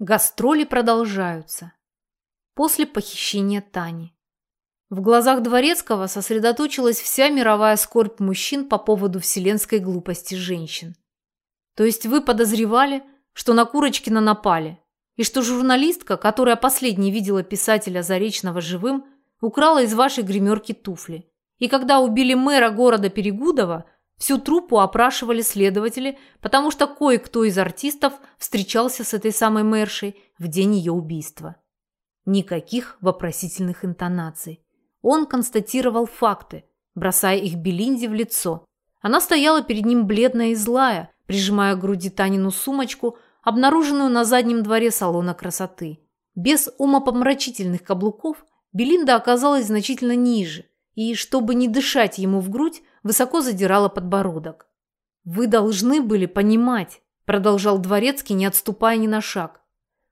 Гастроли продолжаются. После похищения Тани. В глазах Дворецкого сосредоточилась вся мировая скорбь мужчин по поводу вселенской глупости женщин. То есть вы подозревали, что на Курочкина напали, и что журналистка, которая последней видела писателя Заречного живым, украла из вашей гримерки туфли. И когда убили мэра города Перегудова – Всю труппу опрашивали следователи, потому что кое-кто из артистов встречался с этой самой мэршей в день ее убийства. Никаких вопросительных интонаций. Он констатировал факты, бросая их Белинде в лицо. Она стояла перед ним бледная и злая, прижимая к груди Танину сумочку, обнаруженную на заднем дворе салона красоты. Без умопомрачительных каблуков Белинда оказалась значительно ниже, и, чтобы не дышать ему в грудь, высоко задирала подбородок. «Вы должны были понимать», – продолжал Дворецкий, не отступая ни на шаг,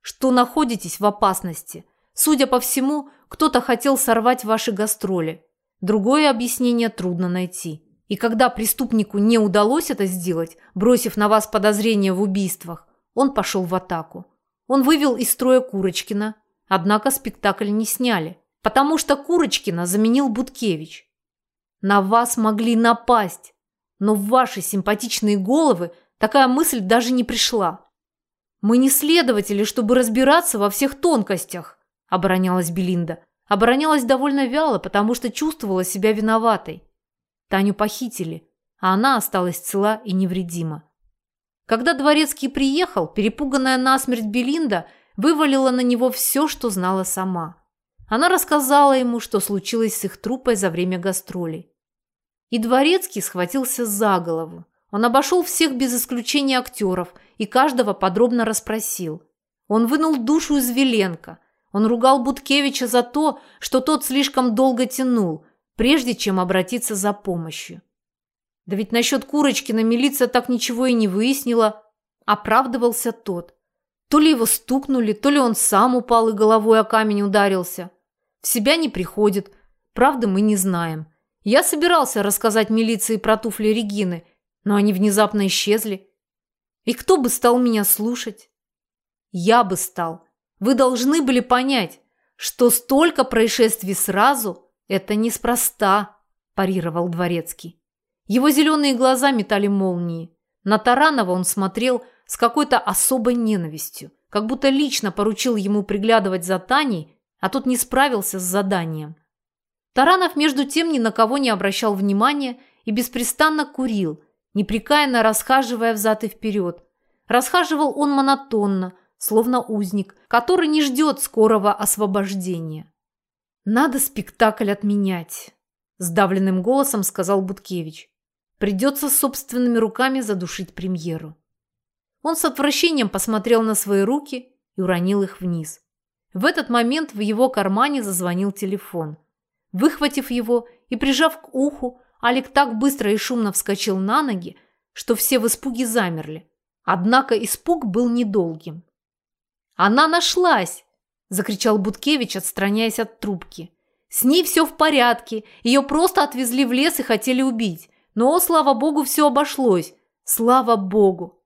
«что находитесь в опасности. Судя по всему, кто-то хотел сорвать ваши гастроли. Другое объяснение трудно найти. И когда преступнику не удалось это сделать, бросив на вас подозрения в убийствах, он пошел в атаку. Он вывел из строя Курочкина, однако спектакль не сняли, потому что Курочкина заменил Буткевич. На вас могли напасть, но в ваши симпатичные головы такая мысль даже не пришла. Мы не следователи, чтобы разбираться во всех тонкостях, оборонялась Белинда. Оборонялась довольно вяло, потому что чувствовала себя виноватой. Таню похитили, а она осталась цела и невредима. Когда Дворецкий приехал, перепуганная насмерть Белинда вывалила на него все, что знала сама. Она рассказала ему, что случилось с их труппой за время гастролей. И Дворецкий схватился за голову. Он обошел всех без исключения актеров и каждого подробно расспросил. Он вынул душу из Веленко. Он ругал Буткевича за то, что тот слишком долго тянул, прежде чем обратиться за помощью. Да ведь насчет Курочкина милиция так ничего и не выяснила. Оправдывался тот. То ли его стукнули, то ли он сам упал и головой о камень ударился. В себя не приходит. Правда, мы не знаем. Я собирался рассказать милиции про туфли Регины, но они внезапно исчезли. И кто бы стал меня слушать? Я бы стал. Вы должны были понять, что столько происшествий сразу – это неспроста, парировал Дворецкий. Его зеленые глаза метали молнии. На Таранова он смотрел с какой-то особой ненавистью, как будто лично поручил ему приглядывать за Таней а тот не справился с заданием. Таранов, между тем, ни на кого не обращал внимания и беспрестанно курил, непрекаянно расхаживая взад и вперед. Расхаживал он монотонно, словно узник, который не ждет скорого освобождения. «Надо спектакль отменять», – сдавленным голосом сказал Буткевич. «Придется собственными руками задушить премьеру». Он с отвращением посмотрел на свои руки и уронил их вниз. В этот момент в его кармане зазвонил телефон. Выхватив его и прижав к уху, Алик так быстро и шумно вскочил на ноги, что все в испуге замерли. Однако испуг был недолгим. «Она нашлась!» – закричал Буткевич, отстраняясь от трубки. «С ней все в порядке, ее просто отвезли в лес и хотели убить. Но, слава богу, все обошлось. Слава богу!»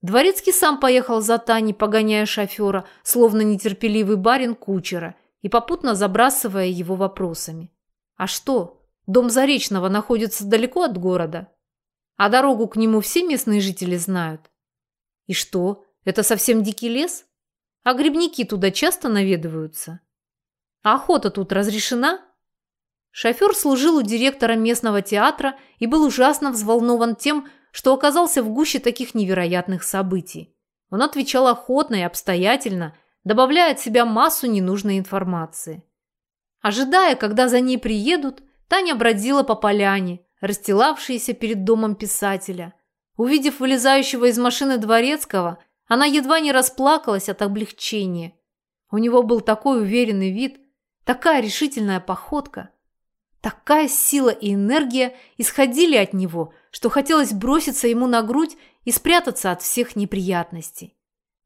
Дворецкий сам поехал за Таней, погоняя шофера, словно нетерпеливый барин кучера, и попутно забрасывая его вопросами. «А что, дом Заречного находится далеко от города? А дорогу к нему все местные жители знают? И что, это совсем дикий лес? А грибники туда часто наведываются? А охота тут разрешена?» Шофер служил у директора местного театра и был ужасно взволнован тем, что оказался в гуще таких невероятных событий. Он отвечал охотно и обстоятельно, добавляя от себя массу ненужной информации. Ожидая, когда за ней приедут, Таня бродила по поляне, расстилавшейся перед домом писателя. Увидев вылезающего из машины Дворецкого, она едва не расплакалась от облегчения. У него был такой уверенный вид, такая решительная походка – Такая сила и энергия исходили от него, что хотелось броситься ему на грудь и спрятаться от всех неприятностей.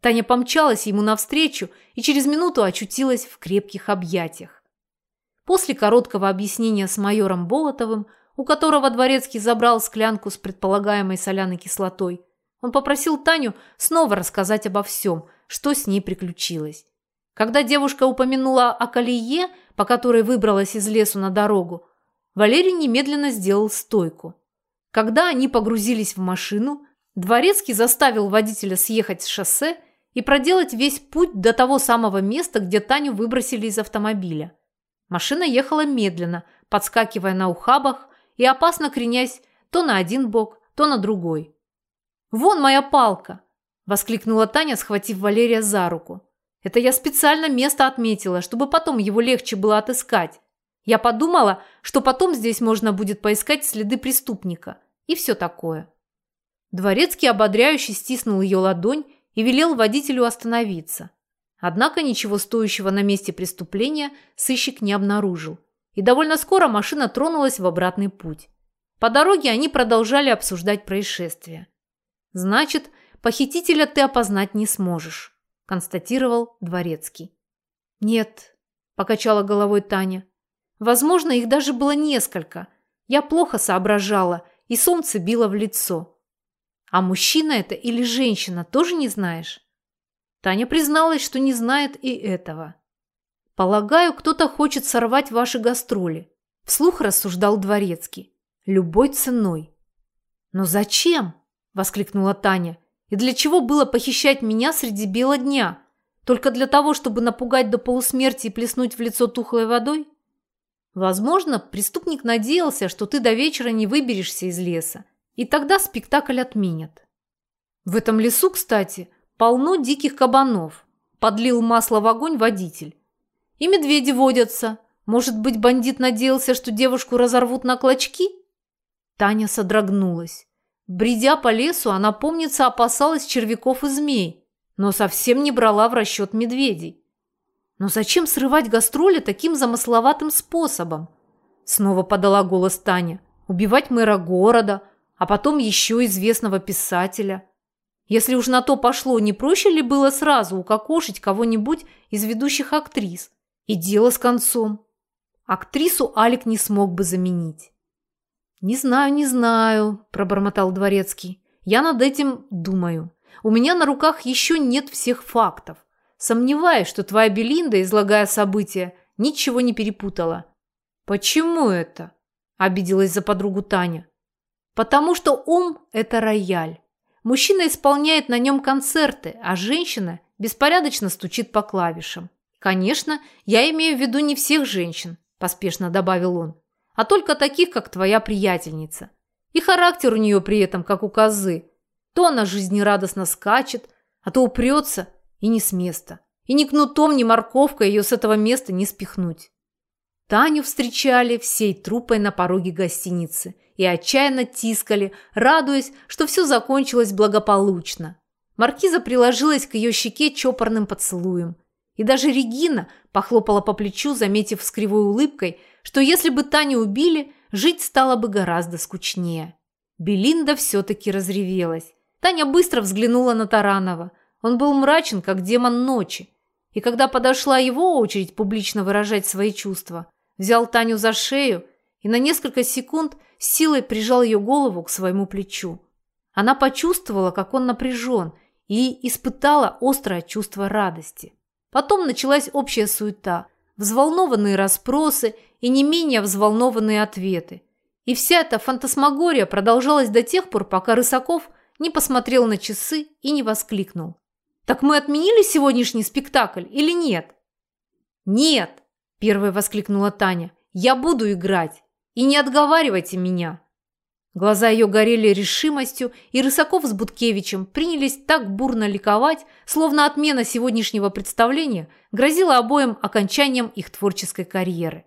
Таня помчалась ему навстречу и через минуту очутилась в крепких объятиях. После короткого объяснения с майором Болотовым, у которого Дворецкий забрал склянку с предполагаемой соляной кислотой, он попросил Таню снова рассказать обо всем, что с ней приключилось. Когда девушка упомянула о колее, по которой выбралась из лесу на дорогу, Валерий немедленно сделал стойку. Когда они погрузились в машину, Дворецкий заставил водителя съехать с шоссе и проделать весь путь до того самого места, где Таню выбросили из автомобиля. Машина ехала медленно, подскакивая на ухабах и опасно кренясь то на один бок, то на другой. «Вон моя палка!» – воскликнула Таня, схватив Валерия за руку. «Это я специально место отметила, чтобы потом его легче было отыскать. Я подумала, что потом здесь можно будет поискать следы преступника и все такое». Дворецкий ободряюще стиснул ее ладонь и велел водителю остановиться. Однако ничего стоящего на месте преступления сыщик не обнаружил, и довольно скоро машина тронулась в обратный путь. По дороге они продолжали обсуждать происшествие. «Значит, похитителя ты опознать не сможешь», – констатировал Дворецкий. «Нет», – покачала головой Таня. «Возможно, их даже было несколько. Я плохо соображала, и солнце било в лицо. А мужчина это или женщина, тоже не знаешь? Таня призналась, что не знает и этого. Полагаю, кто-то хочет сорвать ваши гастроли. Вслух рассуждал Дворецкий. Любой ценой. Но зачем? Воскликнула Таня. И для чего было похищать меня среди бела дня? Только для того, чтобы напугать до полусмерти и плеснуть в лицо тухлой водой? Возможно, преступник надеялся, что ты до вечера не выберешься из леса и тогда спектакль отменят. В этом лесу, кстати, полно диких кабанов. Подлил масло в огонь водитель. И медведи водятся. Может быть, бандит надеялся, что девушку разорвут на клочки? Таня содрогнулась. Бредя по лесу, она, помнится, опасалась червяков и змей, но совсем не брала в расчет медведей. Но зачем срывать гастроли таким замысловатым способом? Снова подала голос Таня. Убивать мэра города – а потом еще известного писателя. Если уж на то пошло, не проще ли было сразу укокошить кого-нибудь из ведущих актрис? И дело с концом. Актрису Алик не смог бы заменить. «Не знаю, не знаю», – пробормотал Дворецкий. «Я над этим думаю. У меня на руках еще нет всех фактов. Сомневаюсь, что твоя Белинда, излагая события, ничего не перепутала». «Почему это?» – обиделась за подругу Таня. Потому что ум – это рояль. Мужчина исполняет на нем концерты, а женщина беспорядочно стучит по клавишам. Конечно, я имею в виду не всех женщин, поспешно добавил он, а только таких, как твоя приятельница. И характер у нее при этом, как у козы. То она жизнерадостно скачет, а то упрется и не с места. И ни кнутом, ни морковкой ее с этого места не спихнуть. Таню встречали всей трупой на пороге гостиницы и отчаянно тискали, радуясь, что все закончилось благополучно. Маркиза приложилась к ее щеке чопорным поцелуем. И даже Регина похлопала по плечу, заметив с кривой улыбкой, что если бы Таню убили, жить стало бы гораздо скучнее. Белинда все-таки разревелась. Таня быстро взглянула на Таранова. Он был мрачен, как демон ночи. И когда подошла его очередь публично выражать свои чувства, взял Таню за шею и на несколько секунд силой прижал ее голову к своему плечу. Она почувствовала, как он напряжен, и испытала острое чувство радости. Потом началась общая суета, взволнованные расспросы и не менее взволнованные ответы. И вся эта фантасмагория продолжалась до тех пор, пока Рысаков не посмотрел на часы и не воскликнул. «Так мы отменили сегодняшний спектакль или нет?» «Нет!» – первой воскликнула Таня. «Я буду играть!» И не отговаривайте меня!» Глаза ее горели решимостью, и Рысаков с Буткевичем принялись так бурно ликовать, словно отмена сегодняшнего представления грозила обоим окончанием их творческой карьеры.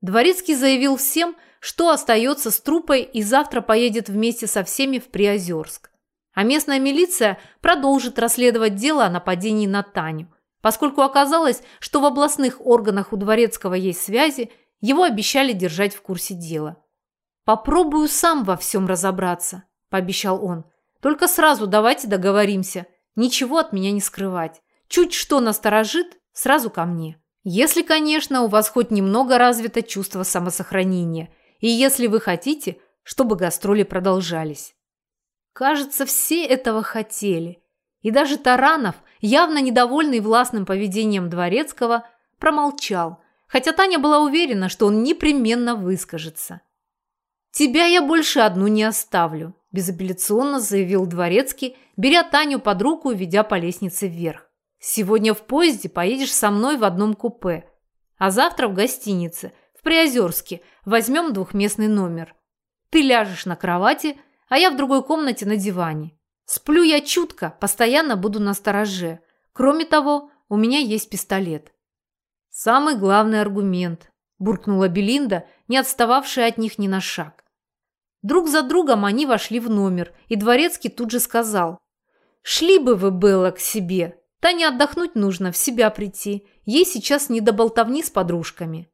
Дворецкий заявил всем, что остается с трупой и завтра поедет вместе со всеми в Приозерск. А местная милиция продолжит расследовать дело о нападении на Таню, поскольку оказалось, что в областных органах у Дворецкого есть связи – его обещали держать в курсе дела. «Попробую сам во всем разобраться», – пообещал он. «Только сразу давайте договоримся. Ничего от меня не скрывать. Чуть что насторожит, сразу ко мне. Если, конечно, у вас хоть немного развито чувство самосохранения, и если вы хотите, чтобы гастроли продолжались». Кажется, все этого хотели. И даже Таранов, явно недовольный властным поведением Дворецкого, промолчал, хотя Таня была уверена, что он непременно выскажется. «Тебя я больше одну не оставлю», – безапелляционно заявил Дворецкий, беря Таню под руку и ведя по лестнице вверх. «Сегодня в поезде поедешь со мной в одном купе, а завтра в гостинице, в Приозерске, возьмем двухместный номер. Ты ляжешь на кровати, а я в другой комнате на диване. Сплю я чутко, постоянно буду на стороже. Кроме того, у меня есть пистолет». «Самый главный аргумент», – буркнула Белинда, не отстававшая от них ни на шаг. Друг за другом они вошли в номер, и Дворецкий тут же сказал. «Шли бы вы, Белла, к себе. Тане отдохнуть нужно, в себя прийти. Ей сейчас не до болтовни с подружками».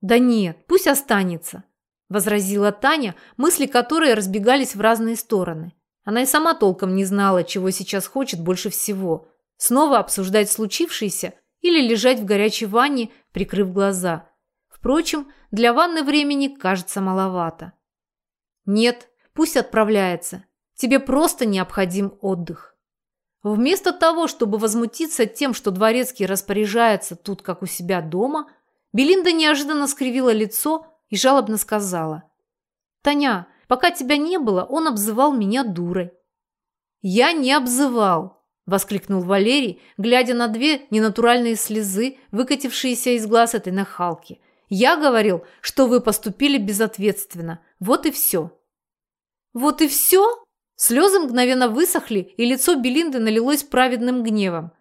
«Да нет, пусть останется», – возразила Таня, мысли которой разбегались в разные стороны. Она и сама толком не знала, чего сейчас хочет больше всего. Снова обсуждать случившееся или лежать в горячей ванне, прикрыв глаза. Впрочем, для ванны времени кажется маловато. Нет, пусть отправляется. Тебе просто необходим отдых. Вместо того, чтобы возмутиться тем, что дворецкий распоряжается тут, как у себя дома, Белинда неожиданно скривила лицо и жалобно сказала. «Таня, пока тебя не было, он обзывал меня дурой». «Я не обзывал», – воскликнул Валерий, глядя на две ненатуральные слезы, выкатившиеся из глаз этой нахалки. «Я говорил, что вы поступили безответственно. Вот и все». «Вот и все?» Слезы мгновенно высохли, и лицо Белинды налилось праведным гневом.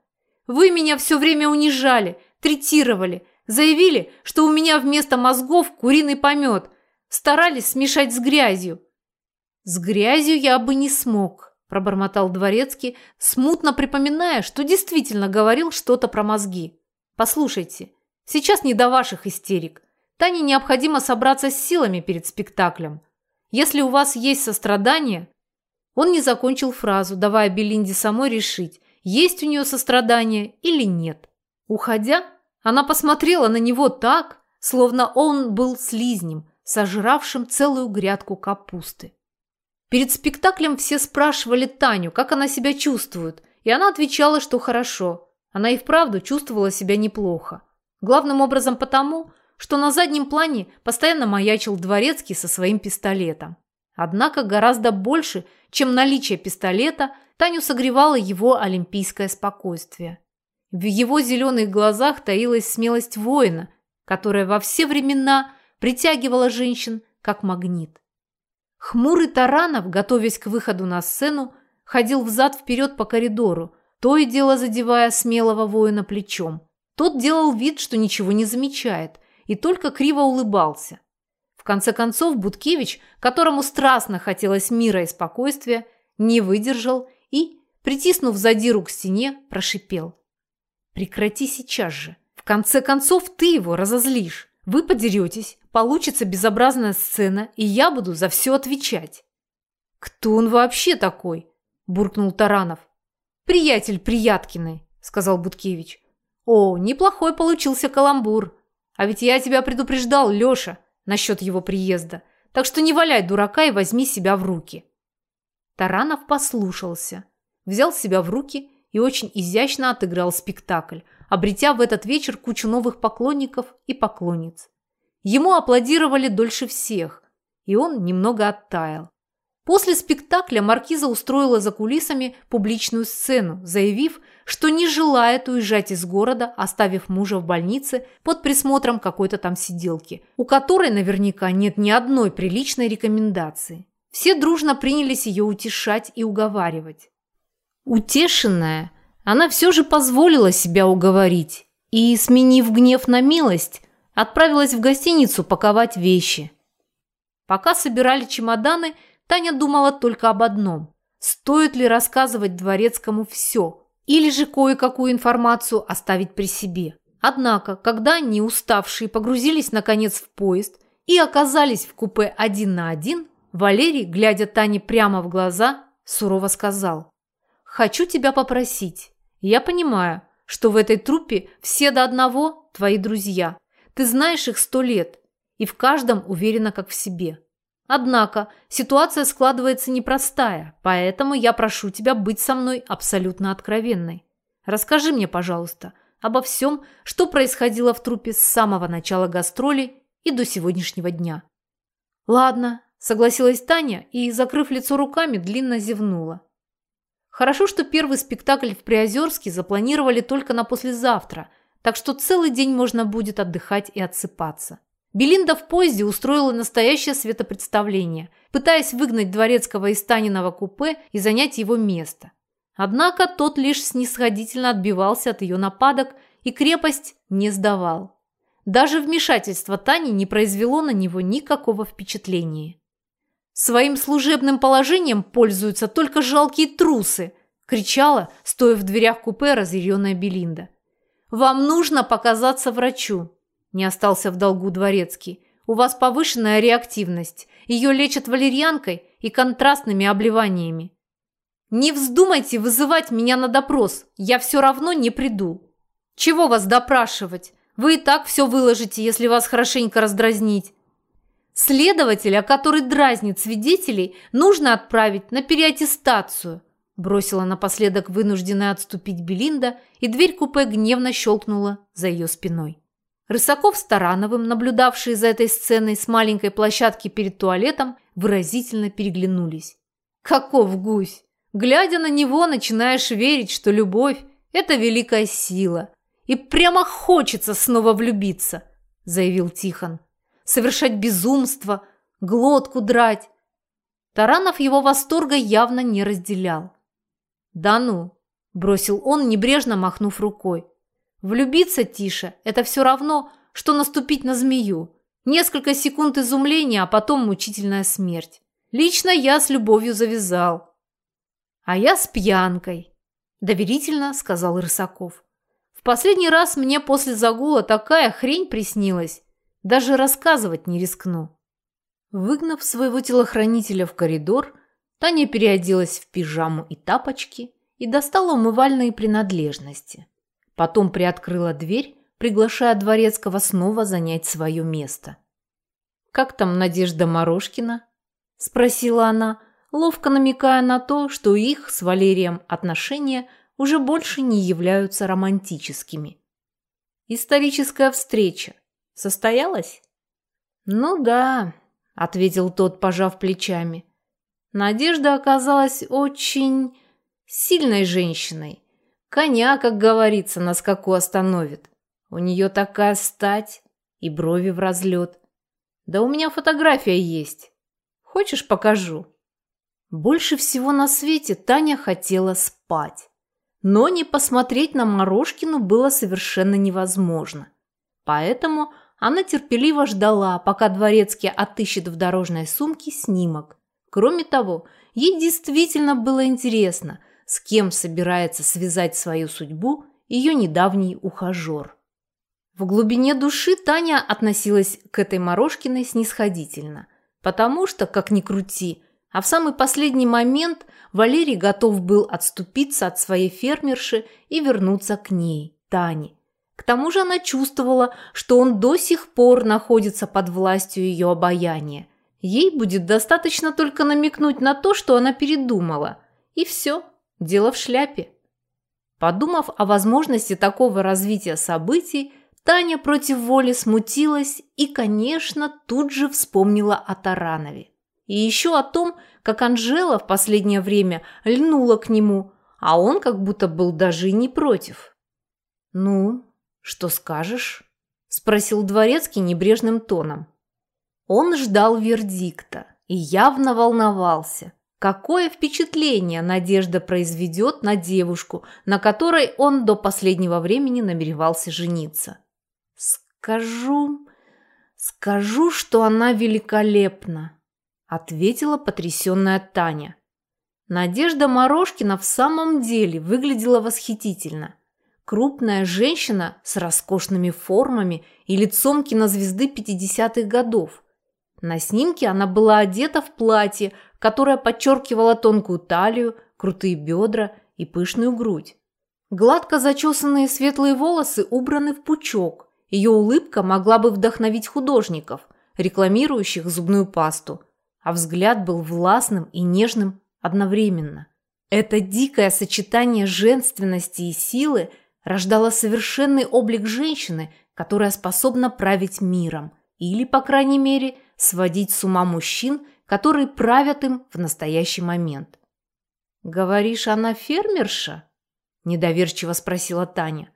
«Вы меня все время унижали, третировали, заявили, что у меня вместо мозгов куриный помет, старались смешать с грязью». «С грязью я бы не смог», – пробормотал Дворецкий, смутно припоминая, что действительно говорил что-то про мозги. «Послушайте, сейчас не до ваших истерик. Тане необходимо собраться с силами перед спектаклем». Если у вас есть сострадание...» Он не закончил фразу, давая Белинде самой решить, есть у нее сострадание или нет. Уходя, она посмотрела на него так, словно он был слизнем, сожравшим целую грядку капусты. Перед спектаклем все спрашивали Таню, как она себя чувствует, и она отвечала, что хорошо. Она и вправду чувствовала себя неплохо. Главным образом потому, что на заднем плане постоянно маячил дворецкий со своим пистолетом. Однако гораздо больше, чем наличие пистолета, Таню согревало его олимпийское спокойствие. В его зеленых глазах таилась смелость воина, которая во все времена притягивала женщин как магнит. Хмурый Таранов, готовясь к выходу на сцену, ходил взад-вперед по коридору, то и дело задевая смелого воина плечом. Тот делал вид, что ничего не замечает – и только криво улыбался. В конце концов Будкевич, которому страстно хотелось мира и спокойствия, не выдержал и, притиснув задиру к стене, прошипел. «Прекрати сейчас же. В конце концов ты его разозлишь. Вы подеретесь, получится безобразная сцена, и я буду за все отвечать». «Кто он вообще такой?» – буркнул Таранов. «Приятель Прияткиной», – сказал Будкевич. «О, неплохой получился каламбур. А ведь я тебя предупреждал, Леша, насчет его приезда. Так что не валяй дурака и возьми себя в руки. Таранов послушался, взял себя в руки и очень изящно отыграл спектакль, обретя в этот вечер кучу новых поклонников и поклонниц. Ему аплодировали дольше всех, и он немного оттаял. После спектакля Маркиза устроила за кулисами публичную сцену, заявив, что не желает уезжать из города, оставив мужа в больнице под присмотром какой-то там сиделки, у которой наверняка нет ни одной приличной рекомендации. Все дружно принялись ее утешать и уговаривать. Утешенная, она все же позволила себя уговорить и, сменив гнев на милость, отправилась в гостиницу паковать вещи. Пока собирали чемоданы – Таня думала только об одном. Стоит ли рассказывать Дворецкому все, или же кое-какую информацию оставить при себе. Однако, когда они, уставшие, погрузились наконец в поезд и оказались в купе один на один, Валерий, глядя Тане прямо в глаза, сурово сказал «Хочу тебя попросить. Я понимаю, что в этой труппе все до одного твои друзья. Ты знаешь их сто лет и в каждом уверена как в себе. Однако ситуация складывается непростая, поэтому я прошу тебя быть со мной абсолютно откровенной. Расскажи мне, пожалуйста, обо всем, что происходило в трупе с самого начала гастроли и до сегодняшнего дня». «Ладно», – согласилась Таня и, закрыв лицо руками, длинно зевнула. Хорошо, что первый спектакль в Приозерске запланировали только на послезавтра, так что целый день можно будет отдыхать и отсыпаться. Белинда в поезде устроила настоящее светопредставление, пытаясь выгнать Дворецкого из Таниного купе и занять его место. Однако тот лишь снисходительно отбивался от ее нападок и крепость не сдавал. Даже вмешательство Тани не произвело на него никакого впечатления. Своим служебным положением пользуются только жалкие трусы, кричала, стоя в дверях купе разъяренная Белинда. Вам нужно показаться врачу. Не остался в долгу дворецкий. У вас повышенная реактивность. Ее лечат валерьянкой и контрастными обливаниями. Не вздумайте вызывать меня на допрос. Я все равно не приду. Чего вас допрашивать? Вы и так все выложите, если вас хорошенько раздразнить. Следователя, который дразнит свидетелей, нужно отправить на переаттестацию. Бросила напоследок вынужденная отступить Белинда, и дверь купе гневно щелкнула за ее спиной. Рысаков с Тарановым, наблюдавшие за этой сценой с маленькой площадки перед туалетом, выразительно переглянулись. Каков гусь! Глядя на него, начинаешь верить, что любовь – это великая сила. И прямо хочется снова влюбиться, заявил Тихон. Совершать безумство, глотку драть. Таранов его восторга явно не разделял. «Да ну!» – бросил он, небрежно махнув рукой. Влюбиться тише – это все равно, что наступить на змею. Несколько секунд изумления, а потом мучительная смерть. Лично я с любовью завязал. А я с пьянкой, доверительно сказал Рысаков. В последний раз мне после загула такая хрень приснилась. Даже рассказывать не рискну. Выгнав своего телохранителя в коридор, Таня переоделась в пижаму и тапочки и достала умывальные принадлежности. Потом приоткрыла дверь, приглашая Дворецкого снова занять свое место. «Как там Надежда Морошкина?» – спросила она, ловко намекая на то, что их с Валерием отношения уже больше не являются романтическими. «Историческая встреча состоялась?» «Ну да», – ответил тот, пожав плечами. Надежда оказалась очень сильной женщиной, Коня, как говорится, на скаку остановит. У нее такая стать и брови в разлет. Да у меня фотография есть. Хочешь, покажу?» Больше всего на свете Таня хотела спать. Но не посмотреть на Морошкину было совершенно невозможно. Поэтому она терпеливо ждала, пока Дворецкий отыщет в дорожной сумке снимок. Кроме того, ей действительно было интересно, с кем собирается связать свою судьбу ее недавний ухажер. В глубине души Таня относилась к этой Морошкиной снисходительно, потому что, как ни крути, а в самый последний момент Валерий готов был отступиться от своей фермерши и вернуться к ней, Тане. К тому же она чувствовала, что он до сих пор находится под властью ее обаяния. Ей будет достаточно только намекнуть на то, что она передумала. И все. Дело в шляпе. Подумав о возможности такого развития событий, Таня против воли смутилась и, конечно, тут же вспомнила о Таранове. И еще о том, как Анжела в последнее время льнула к нему, а он как будто был даже и не против. «Ну, что скажешь?» – спросил Дворецкий небрежным тоном. Он ждал вердикта и явно волновался – Какое впечатление Надежда произведет на девушку, на которой он до последнего времени намеревался жениться? «Скажу... скажу, что она великолепна», – ответила потрясенная Таня. Надежда Морошкина в самом деле выглядела восхитительно. Крупная женщина с роскошными формами и лицом кинозвезды 50-х годов. На снимке она была одета в платье – которая подчеркивала тонкую талию, крутые бедра и пышную грудь. Гладко зачесанные светлые волосы убраны в пучок. Ее улыбка могла бы вдохновить художников, рекламирующих зубную пасту, а взгляд был властным и нежным одновременно. Это дикое сочетание женственности и силы рождало совершенный облик женщины, которая способна править миром или, по крайней мере, сводить с ума мужчин, которые правят им в настоящий момент. «Говоришь, она фермерша?» – недоверчиво спросила Таня.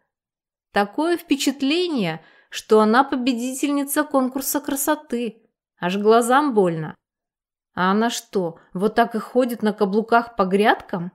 «Такое впечатление, что она победительница конкурса красоты. Аж глазам больно. А она что, вот так и ходит на каблуках по грядкам?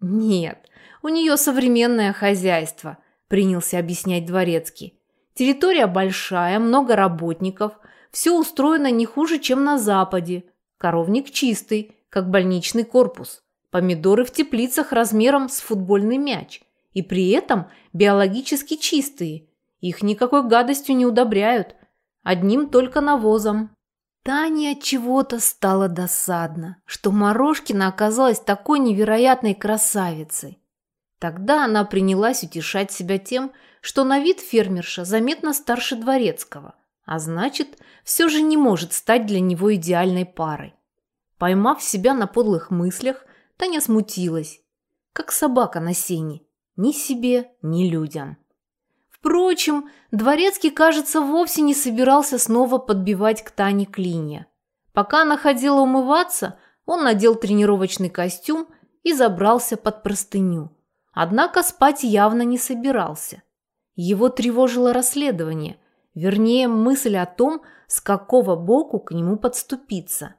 Нет, у нее современное хозяйство, принялся объяснять Дворецкий. Территория большая, много работников, все устроено не хуже, чем на Западе. Коровник чистый, как больничный корпус. Помидоры в теплицах размером с футбольный мяч. И при этом биологически чистые. Их никакой гадостью не удобряют. Одним только навозом. Тане от чего-то стало досадно, что Морошкина оказалась такой невероятной красавицей. Тогда она принялась утешать себя тем, что на вид фермерша заметно старше дворецкого, а значит, все же не может стать для него идеальной парой. Поймав себя на подлых мыслях, Таня смутилась, как собака на сене, ни себе, ни людям. Впрочем, Дворецкий, кажется, вовсе не собирался снова подбивать к Тане клинья. Пока она ходила умываться, он надел тренировочный костюм и забрался под простыню. Однако спать явно не собирался. Его тревожило расследование, вернее, мысль о том, с какого боку к нему подступиться.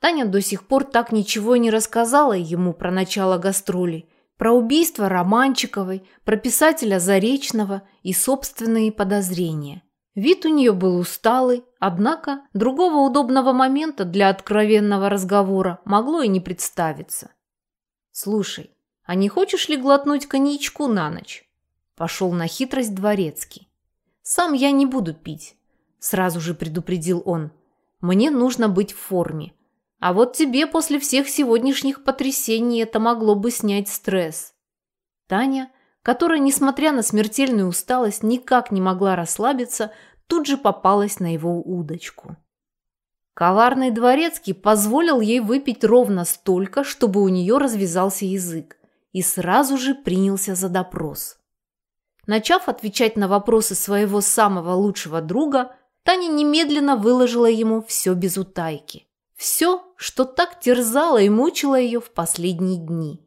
Таня до сих пор так ничего не рассказала ему про начало гастролей, про убийство Романчиковой, про писателя Заречного и собственные подозрения. Вид у нее был усталый, однако другого удобного момента для откровенного разговора могло и не представиться. «Слушай, а не хочешь ли глотнуть коньячку на ночь?» Пошел на хитрость дворецкий. «Сам я не буду пить», – сразу же предупредил он. «Мне нужно быть в форме. А вот тебе после всех сегодняшних потрясений это могло бы снять стресс. Таня, которая, несмотря на смертельную усталость, никак не могла расслабиться, тут же попалась на его удочку. Коварный дворецкий позволил ей выпить ровно столько, чтобы у нее развязался язык, и сразу же принялся за допрос. Начав отвечать на вопросы своего самого лучшего друга, Таня немедленно выложила ему все без утайки. Все, что так терзало и мучило ее в последние дни.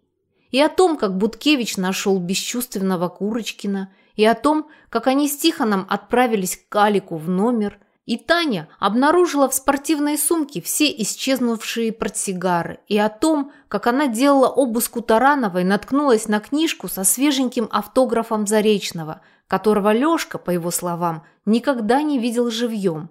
И о том, как Буткевич нашел бесчувственного Курочкина, и о том, как они с Тихоном отправились к Калику в номер, и Таня обнаружила в спортивной сумке все исчезнувшие портсигары, и о том, как она делала обыск у Тарановой, наткнулась на книжку со свеженьким автографом Заречного, которого Лешка, по его словам, никогда не видел живьем.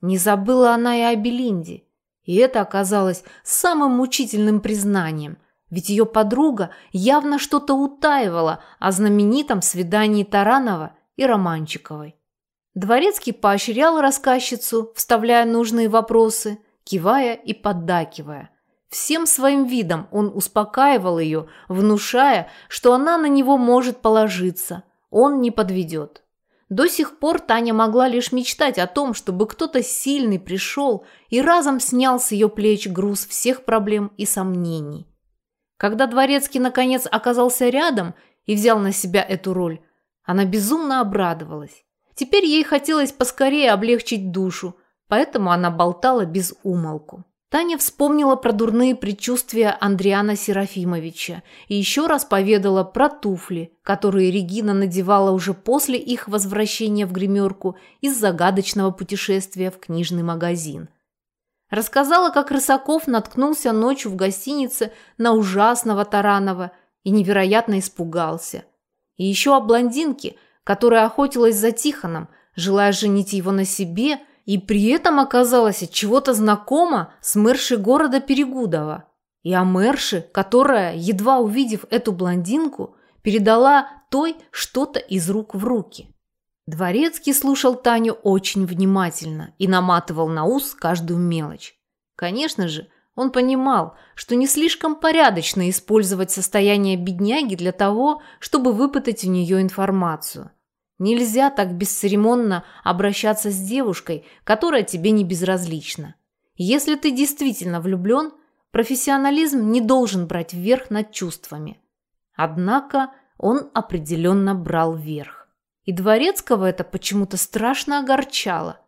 Не забыла она и о Белинде. И это оказалось самым мучительным признанием, ведь ее подруга явно что-то утаивала о знаменитом свидании Таранова и Романчиковой. Дворецкий поощрял рассказчицу, вставляя нужные вопросы, кивая и поддакивая. Всем своим видом он успокаивал ее, внушая, что она на него может положиться, он не подведет. До сих пор Таня могла лишь мечтать о том, чтобы кто-то сильный пришел и разом снял с ее плеч груз всех проблем и сомнений. Когда Дворецкий наконец оказался рядом и взял на себя эту роль, она безумно обрадовалась. Теперь ей хотелось поскорее облегчить душу, поэтому она болтала без умолку. Таня вспомнила про дурные предчувствия Андриана Серафимовича и еще раз поведала про туфли, которые Регина надевала уже после их возвращения в гримерку из загадочного путешествия в книжный магазин. Рассказала, как Рысаков наткнулся ночью в гостинице на ужасного Таранова и невероятно испугался. И еще о блондинке, которая охотилась за Тихоном, желая женить его на себе – и при этом оказалась от чего-то знакома с мэршей города Перегудова. И о мэрше, которая, едва увидев эту блондинку, передала той что-то из рук в руки. Дворецкий слушал Таню очень внимательно и наматывал на ус каждую мелочь. Конечно же, он понимал, что не слишком порядочно использовать состояние бедняги для того, чтобы выпытать у нее информацию. Нельзя так бесцеремонно обращаться с девушкой, которая тебе не безразлична. Если ты действительно влюблен, Профессионализм не должен брать верх над чувствами. Однако он определенно брал верх. И Дворецкого это почему-то страшно огорчало.